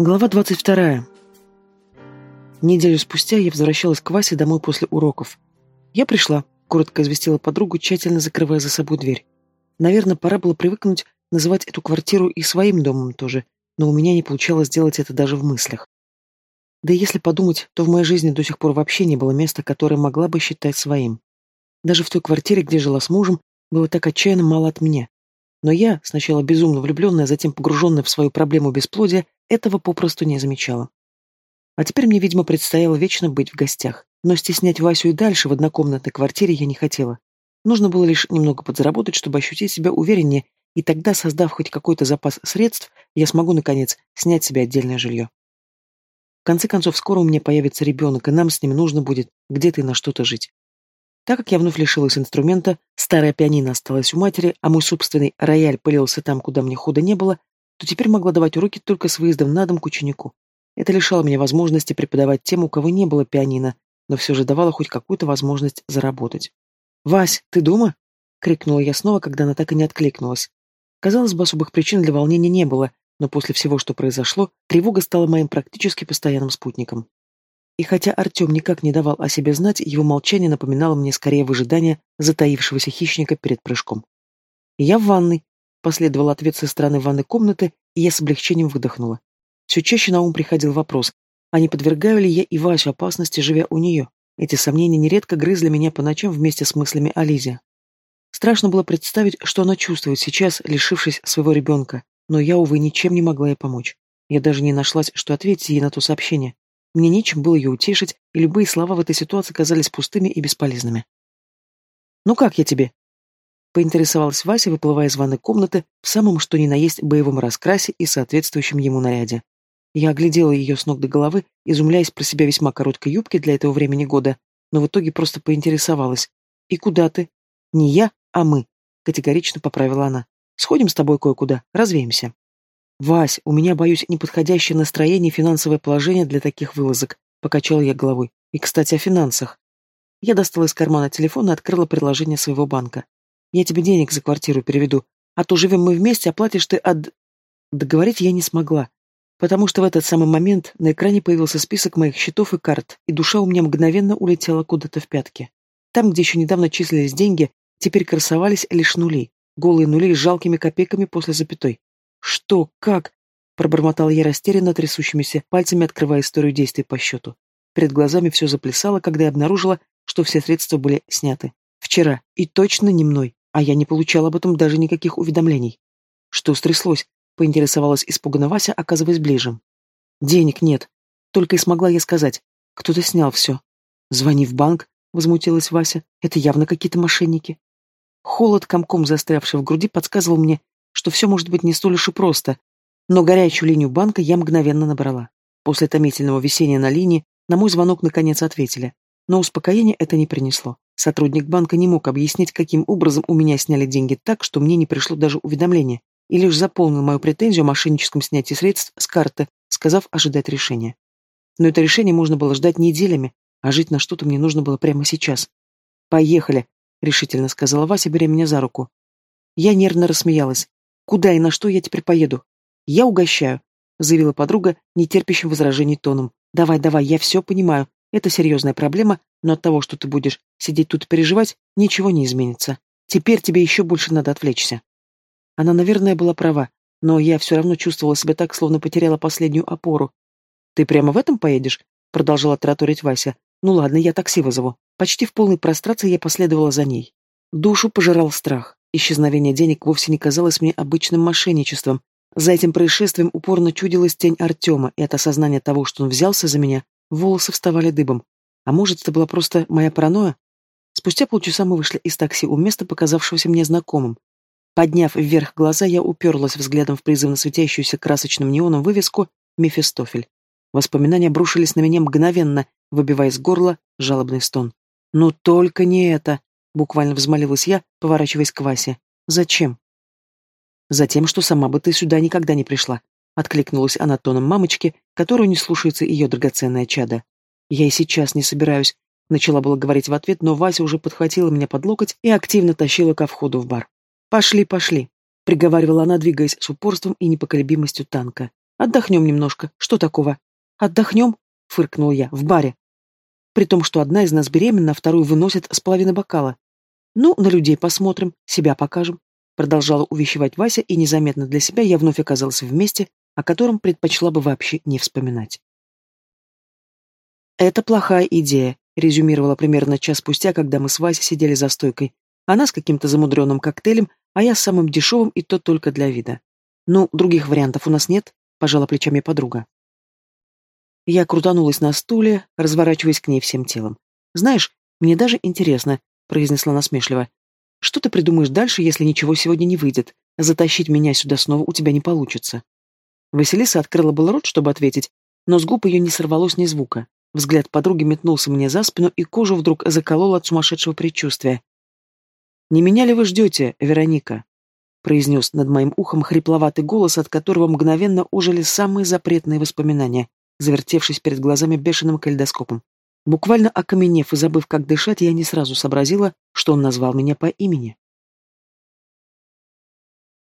Глава 22. Неделю спустя я возвращалась к Васе домой после уроков. Я пришла, коротко известила подругу, тщательно закрывая за собой дверь. Наверное, пора было привыкнуть называть эту квартиру и своим домом тоже, но у меня не получалось сделать это даже в мыслях. Да и если подумать, то в моей жизни до сих пор вообще не было места, которое могла бы считать своим. Даже в той квартире, где жила с мужем, было так отчаянно мало от меня. Но я, сначала безумно влюбленная, затем погруженная в свою проблему бесплодия, этого попросту не замечала. А теперь мне, видимо, предстояло вечно быть в гостях. Но стеснять Васю и дальше в однокомнатной квартире я не хотела. Нужно было лишь немного подзаработать, чтобы ощутить себя увереннее, и тогда, создав хоть какой-то запас средств, я смогу, наконец, снять себе отдельное жилье. В конце концов, скоро у меня появится ребенок, и нам с ним нужно будет где-то и на что-то жить. Так как я вновь лишилась инструмента, старая пианино осталась у матери, а мой собственный рояль пылился там, куда мне хода не было, то теперь могла давать уроки только с выездом на дом к ученику. Это лишало меня возможности преподавать тем, у кого не было пианино, но все же давало хоть какую-то возможность заработать. «Вась, ты дома?» — крикнула я снова, когда она так и не откликнулась. Казалось бы, особых причин для волнения не было, но после всего, что произошло, тревога стала моим практически постоянным спутником. И хотя Артем никак не давал о себе знать, его молчание напоминало мне скорее выжидание затаившегося хищника перед прыжком. «Я в ванной», Последовал ответ со стороны ванной комнаты, и я с облегчением выдохнула. Все чаще на ум приходил вопрос, а не подвергаю ли я и Васю опасности, живя у нее? Эти сомнения нередко грызли меня по ночам вместе с мыслями о Лизе. Страшно было представить, что она чувствует сейчас, лишившись своего ребенка, но я, увы, ничем не могла ей помочь. Я даже не нашлась, что ответить ей на то сообщение. Мне нечем было ее утешить, и любые слова в этой ситуации казались пустыми и бесполезными. «Ну как я тебе?» Поинтересовалась Вася, выплывая из ванной комнаты в самом что ни на есть боевом раскрасе и соответствующем ему наряде. Я оглядела ее с ног до головы, изумляясь про себя весьма короткой юбки для этого времени года, но в итоге просто поинтересовалась. «И куда ты?» «Не я, а мы», — категорично поправила она. «Сходим с тобой кое-куда, развеемся». «Вась, у меня, боюсь, неподходящее настроение и финансовое положение для таких вылазок», — покачала я головой. «И, кстати, о финансах». Я достала из кармана телефон и открыла приложение своего банка. Я тебе денег за квартиру переведу, а то живем мы вместе, оплатишь ты от...» Договорить я не смогла, потому что в этот самый момент на экране появился список моих счетов и карт, и душа у меня мгновенно улетела куда-то в пятки. Там, где еще недавно числились деньги, теперь красовались лишь нули, голые нули с жалкими копейками после запятой. «Что? Как?» — пробормотал я растерянно трясущимися пальцами, открывая историю действий по счету. Перед глазами все заплясало, когда я обнаружила, что все средства были сняты. Вчера. И точно не мной. А я не получал об этом даже никаких уведомлений. Что стряслось? Поинтересовалась испуганно Вася, оказываясь ближе. Денег нет. Только и смогла я сказать. Кто-то снял все. Звони в банк, возмутилась Вася. Это явно какие-то мошенники. Холод, комком застрявший в груди, подсказывал мне, что все может быть не столь уж и просто. Но горячую линию банка я мгновенно набрала. После томительного висения на линии на мой звонок наконец ответили. Но успокоение это не принесло. Сотрудник банка не мог объяснить, каким образом у меня сняли деньги так, что мне не пришло даже уведомление, и лишь заполнил мою претензию о мошенническом снятии средств с карты, сказав ожидать решения. Но это решение можно было ждать неделями, а жить на что-то мне нужно было прямо сейчас. «Поехали», — решительно сказала Вася, беря меня за руку. Я нервно рассмеялась. «Куда и на что я теперь поеду?» «Я угощаю», — заявила подруга, нетерпящим возражений тоном. «Давай, давай, я все понимаю. Это серьезная проблема, но от того, что ты будешь сидеть тут и переживать, ничего не изменится. Теперь тебе еще больше надо отвлечься. Она, наверное, была права, но я все равно чувствовала себя так, словно потеряла последнюю опору. «Ты прямо в этом поедешь?» — продолжала тараторить Вася. «Ну ладно, я такси вызову». Почти в полной прострации я последовала за ней. Душу пожирал страх. Исчезновение денег вовсе не казалось мне обычным мошенничеством. За этим происшествием упорно чудилась тень Артема, и от осознания того, что он взялся за меня, волосы вставали дыбом. А может, это была просто моя паранойя? Спустя полчаса мы вышли из такси у места, показавшегося мне знакомым. Подняв вверх глаза, я уперлась взглядом в призывно светящуюся красочным неоном вывеску «Мефистофель». Воспоминания обрушились на меня мгновенно, выбивая из горла жалобный стон. «Ну только не это!» — буквально взмолилась я, поворачиваясь к Васе. «Зачем?» «Затем, что сама бы ты сюда никогда не пришла», — откликнулась она тоном мамочки, которую не слушается ее драгоценное чадо. «Я и сейчас не собираюсь», — начала было говорить в ответ, но Вася уже подхватила меня под локоть и активно тащила ко входу в бар. «Пошли, пошли», — приговаривала она, двигаясь с упорством и непоколебимостью танка. Отдохнем немножко. Что такого? Отдохнем? Фыркнул я. В баре. При том, что одна из нас беременна, вторую выносит с половины бокала. Ну, на людей посмотрим, себя покажем. Продолжала увещевать Вася, и незаметно для себя я вновь оказалась в месте, о котором предпочла бы вообще не вспоминать. «Это плохая идея», — резюмировала примерно час спустя, когда мы с Васей сидели за стойкой. Она с каким-то замудренным коктейлем, а я с самым дешевым, и то только для вида. «Ну, других вариантов у нас нет», — пожала плечами подруга. Я крутанулась на стуле, разворачиваясь к ней всем телом. «Знаешь, мне даже интересно», — произнесла насмешливо. «Что ты придумаешь дальше, если ничего сегодня не выйдет? Затащить меня сюда снова у тебя не получится». Василиса открыла был рот, чтобы ответить, но с губ ее не сорвалось ни звука. Взгляд подруги метнулся мне за спину, и кожу вдруг заколол от сумасшедшего предчувствия. «Не меня ли вы ждете, Вероника?» произнес над моим ухом хрипловатый голос, от которого мгновенно ожили самые запретные воспоминания, завертевшись перед глазами бешеным кальдоскопом. Буквально окаменев и забыв, как дышать, я не сразу сообразила, что он назвал меня по имени.